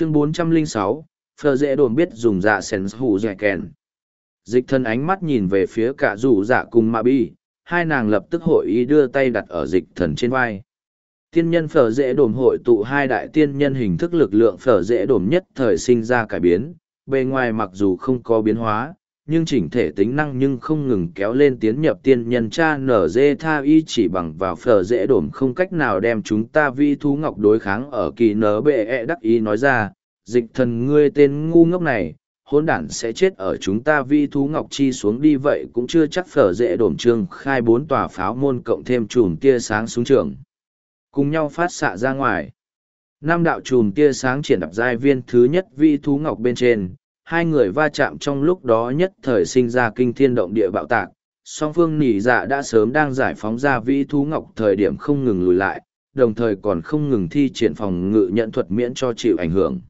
chương 406, phờ dễ đồn biết dùng dạ sen hủ dẻ kèn. Dịch thân ánh mắt nhìn về phía cả rủ dạ cùng mạ bi hai nàng lập tức hội ý đưa tay đặt ở dịch thần trên vai. Tiên nhân phở dễ đồn hội tụ hai đại tiên nhân hình thức lực lượng phở dễ đồn nhất thời sinh ra cải biến bề ngoài mặc dù không có biến hóa nhưng chỉnh thể tính năng nhưng không ngừng kéo lên tiến nhập tiên nhân cha nở dê tha y chỉ bằng vào phở dễ đổm không cách nào đem chúng ta vi thú ngọc đối kháng ở kỳ nở bệ e đắc ý nói ra, dịch thần ngươi tên ngu ngốc này hôn đản sẽ chết ở chúng ta vi thú ngọc chi xuống đi vậy cũng chưa chắc phở dễ đổm trương khai bốn tòa pháo môn cộng thêm chùm tia sáng xuống trường. Cùng nhau phát xạ ra ngoài. Năm đạo chùm tia sáng triển đập giai viên thứ nhất vi thú ngọc bên trên hai người va chạm trong lúc đó nhất thời sinh ra kinh thiên động địa bạo tạc. Song phương nỉ dạ đã sớm đang giải phóng ra vĩ thú ngọc thời điểm không ngừng lùi lại, đồng thời còn không ngừng thi triển phòng ngự nhận thuật miễn cho chịu ảnh hưởng.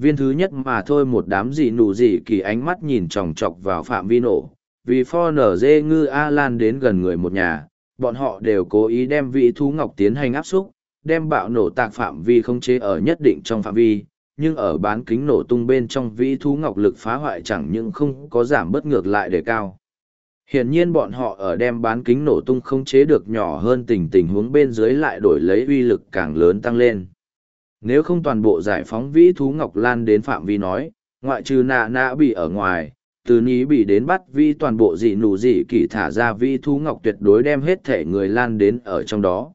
Viên thứ nhất mà thôi một đám gì nụ gì kỳ ánh mắt nhìn chòng chọc vào phạm vi nổ. Vì pho nở dê ngư a lan đến gần người một nhà, bọn họ đều cố ý đem vĩ thú ngọc tiến hành áp xúc, đem bạo nổ tạc phạm vi không chế ở nhất định trong phạm vi nhưng ở bán kính nổ tung bên trong vĩ thú ngọc lực phá hoại chẳng những không có giảm bất ngược lại để cao. Hiển nhiên bọn họ ở đem bán kính nổ tung không chế được nhỏ hơn tình tình huống bên dưới lại đổi lấy uy lực càng lớn tăng lên. Nếu không toàn bộ giải phóng vĩ thú ngọc lan đến phạm vi nói, ngoại trừ nạ nạ bị ở ngoài, từ ní bị đến bắt vi toàn bộ dị nụ dị kỳ thả ra vi thú ngọc tuyệt đối đem hết thể người lan đến ở trong đó.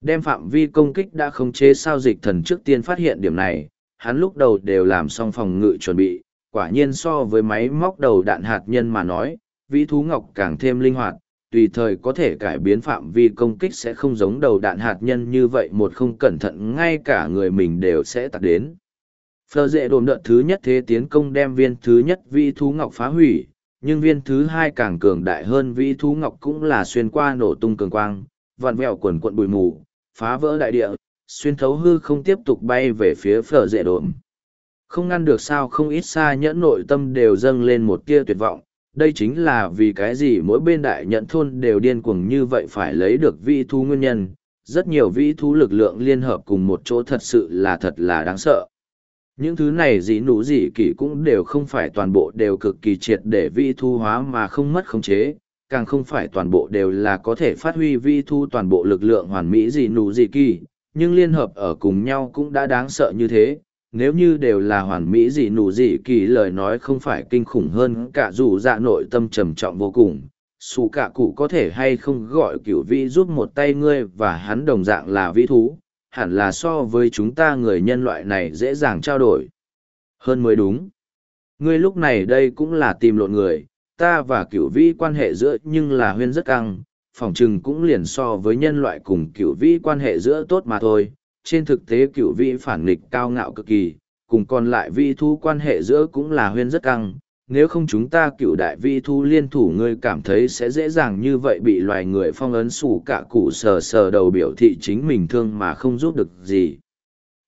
Đem phạm vi công kích đã không chế sao dịch thần trước tiên phát hiện điểm này, hắn lúc đầu đều làm xong phòng ngự chuẩn bị, quả nhiên so với máy móc đầu đạn hạt nhân mà nói, vĩ thú ngọc càng thêm linh hoạt, tùy thời có thể cải biến phạm vi công kích sẽ không giống đầu đạn hạt nhân như vậy một không cẩn thận ngay cả người mình đều sẽ tạt đến. Phờ dệ đồn đợt thứ nhất thế tiến công đem viên thứ nhất vĩ thú ngọc phá hủy, nhưng viên thứ hai càng cường đại hơn vĩ thú ngọc cũng là xuyên qua nổ tung cường quang, vặn vẹo quần quận bụi mù, phá vỡ đại địa, xuyên thấu hư không tiếp tục bay về phía phở dễ đồn. Không ngăn được sao không ít xa nhẫn nội tâm đều dâng lên một tia tuyệt vọng, đây chính là vì cái gì mỗi bên đại nhẫn thôn đều điên cuồng như vậy phải lấy được vị thú nguyên nhân. Rất nhiều vị thú lực lượng liên hợp cùng một chỗ thật sự là thật là đáng sợ. Những thứ này gì nụ gì kỳ cũng đều không phải toàn bộ đều cực kỳ triệt để vị thu hóa mà không mất khống chế, càng không phải toàn bộ đều là có thể phát huy vi thu toàn bộ lực lượng hoàn mỹ gì nụ gì kỳ, nhưng liên hợp ở cùng nhau cũng đã đáng sợ như thế, nếu như đều là hoàn mỹ gì nụ gì kỳ lời nói không phải kinh khủng hơn cả dù dạ nội tâm trầm trọng vô cùng. Xù cả cụ có thể hay không gọi cửu vĩ giúp một tay ngươi và hắn đồng dạng là vĩ thú, hẳn là so với chúng ta người nhân loại này dễ dàng trao đổi. Hơn mới đúng. Ngươi lúc này đây cũng là tìm lộn người, ta và cửu vĩ quan hệ giữa nhưng là huyên rất căng phỏng chừng cũng liền so với nhân loại cùng cựu vĩ quan hệ giữa tốt mà thôi. Trên thực tế cựu vĩ phản nghịch cao ngạo cực kỳ, cùng còn lại vi thu quan hệ giữa cũng là huyên rất căng. Nếu không chúng ta cựu đại vi thu liên thủ ngươi cảm thấy sẽ dễ dàng như vậy bị loài người phong ấn sủ cả cụ sờ sờ đầu biểu thị chính mình thương mà không giúp được gì.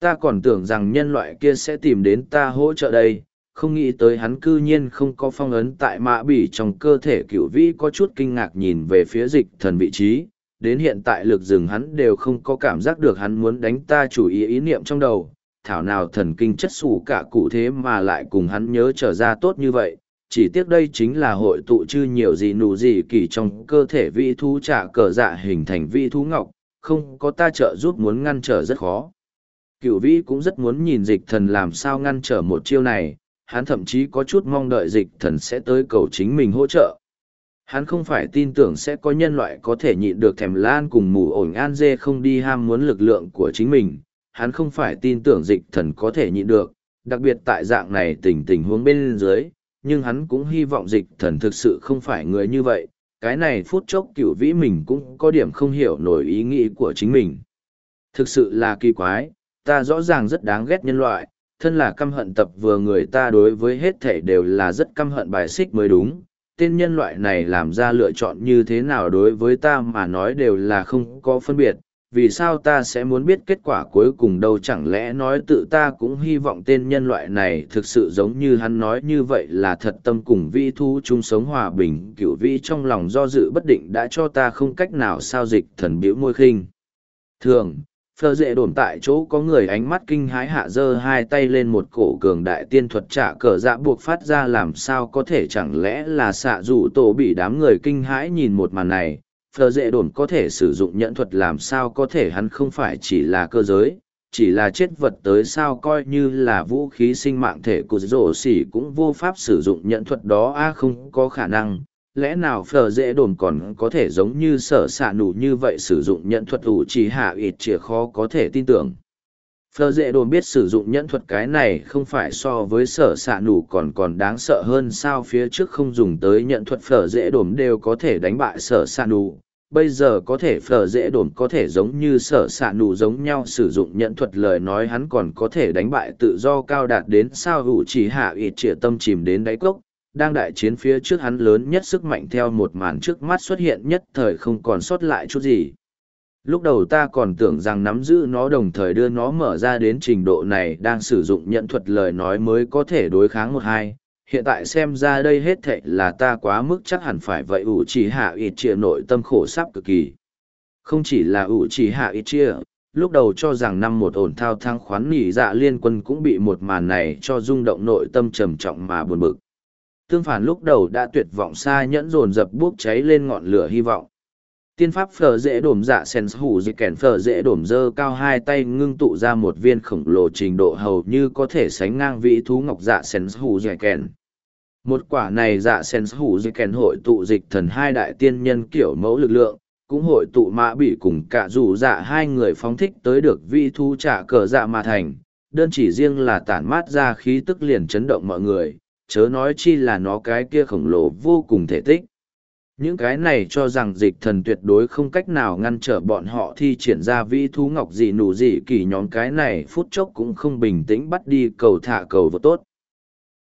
Ta còn tưởng rằng nhân loại kia sẽ tìm đến ta hỗ trợ đây, không nghĩ tới hắn cư nhiên không có phong ấn tại mã bỉ trong cơ thể cựu vĩ có chút kinh ngạc nhìn về phía dịch thần vị trí. Đến hiện tại lực rừng hắn đều không có cảm giác được hắn muốn đánh ta chủ ý ý niệm trong đầu. Thảo nào thần kinh chất xù cả cụ thế mà lại cùng hắn nhớ trở ra tốt như vậy. Chỉ tiếc đây chính là hội tụ chư nhiều gì nụ gì kỳ trong cơ thể vị thú trả cờ dạ hình thành vị thú ngọc. Không có ta trợ giúp muốn ngăn trở rất khó. Cựu vĩ cũng rất muốn nhìn dịch thần làm sao ngăn trở một chiêu này hắn thậm chí có chút mong đợi dịch thần sẽ tới cầu chính mình hỗ trợ. Hắn không phải tin tưởng sẽ có nhân loại có thể nhịn được thèm lan cùng mù ổn an dê không đi ham muốn lực lượng của chính mình. Hắn không phải tin tưởng dịch thần có thể nhịn được, đặc biệt tại dạng này tình tình huống bên dưới, nhưng hắn cũng hy vọng dịch thần thực sự không phải người như vậy. Cái này phút chốc cửu vĩ mình cũng có điểm không hiểu nổi ý nghĩ của chính mình. Thực sự là kỳ quái, ta rõ ràng rất đáng ghét nhân loại, thân là căm hận tập vừa người ta đối với hết thể đều là rất căm hận bài xích mới đúng. Tên nhân loại này làm ra lựa chọn như thế nào đối với ta mà nói đều là không có phân biệt. Vì sao ta sẽ muốn biết kết quả cuối cùng đâu chẳng lẽ nói tự ta cũng hy vọng tên nhân loại này thực sự giống như hắn nói như vậy là thật tâm cùng vi thu chung sống hòa bình cửu vi trong lòng do dự bất định đã cho ta không cách nào sao dịch thần biểu môi khinh. Thường, phờ dễ đồn tại chỗ có người ánh mắt kinh hái hạ dơ hai tay lên một cổ cường đại tiên thuật trả cờ dạ buộc phát ra làm sao có thể chẳng lẽ là xạ dù tổ bị đám người kinh hãi nhìn một màn này. Phờ dễ đồn có thể sử dụng nhẫn thuật làm sao có thể hắn không phải chỉ là cơ giới, chỉ là chết vật tới sao coi như là vũ khí sinh mạng thể của rổ xỉ cũng vô pháp sử dụng nhẫn thuật đó a không có khả năng lẽ nào Phở dễ đồn còn có thể giống như sở s ạ nụ như vậy sử dụng nhẫn thuật ủ chỉ hạ ít chìa khó có thể tin tưởng? Phở dễ đồn biết sử dụng nhẫn thuật cái này không phải so với sở s ạ nụ còn còn đáng sợ hơn sao phía trước không dùng tới nhẫn thuật Phở dễ đồn đều có thể đánh bại sở s ạ nụ bây giờ có thể phở dễ đồn có thể giống như sở s ạ nụ giống nhau sử dụng nhẫn thuật lời nói hắn còn có thể đánh bại tự do cao đạt đến sao ủ chỉ hạ ít chìa tâm chìm đến đáy cốc đang đại chiến phía trước hắn lớn nhất sức mạnh theo một màn trước mắt xuất hiện nhất thời không còn sót lại chút gì. Lúc đầu ta còn tưởng rằng nắm giữ nó đồng thời đưa nó mở ra đến trình độ này đang sử dụng nhận thuật lời nói mới có thể đối kháng một hai. Hiện tại xem ra đây hết thệ là ta quá mức chắc hẳn phải vậy ủ chỉ hạ ít chia nội tâm khổ sắp cực kỳ. Không chỉ là ủ chỉ hạ ít chia, lúc đầu cho rằng năm một ổn thao thang khoán nỉ dạ liên quân cũng bị một màn này cho rung động nội tâm trầm trọng mà buồn bực tương phản lúc đầu đã tuyệt vọng xa nhẫn dồn dập bốc cháy lên ngọn lửa hy vọng. Tiên pháp phở dễ đổm dạ sen hủ dị kèn phở dễ đổm dơ cao hai tay ngưng tụ ra một viên khổng lồ trình độ hầu như có thể sánh ngang vị thú ngọc dạ sen hủ dị kèn. Một quả này dạ sen hủ dị kèn hội tụ dịch thần hai đại tiên nhân kiểu mẫu lực lượng, cũng hội tụ mã bị cùng cả dù dạ hai người phóng thích tới được vị thú trả cờ dạ mà thành. Đơn chỉ riêng là tản mát ra khí tức liền chấn động mọi người chớ nói chi là nó cái kia khổng lồ vô cùng thể tích. Những cái này cho rằng dịch thần tuyệt đối không cách nào ngăn trở bọn họ thi triển ra vĩ thú ngọc gì nụ gì kỳ nhóm cái này phút chốc cũng không bình tĩnh bắt đi cầu thả cầu vô tốt.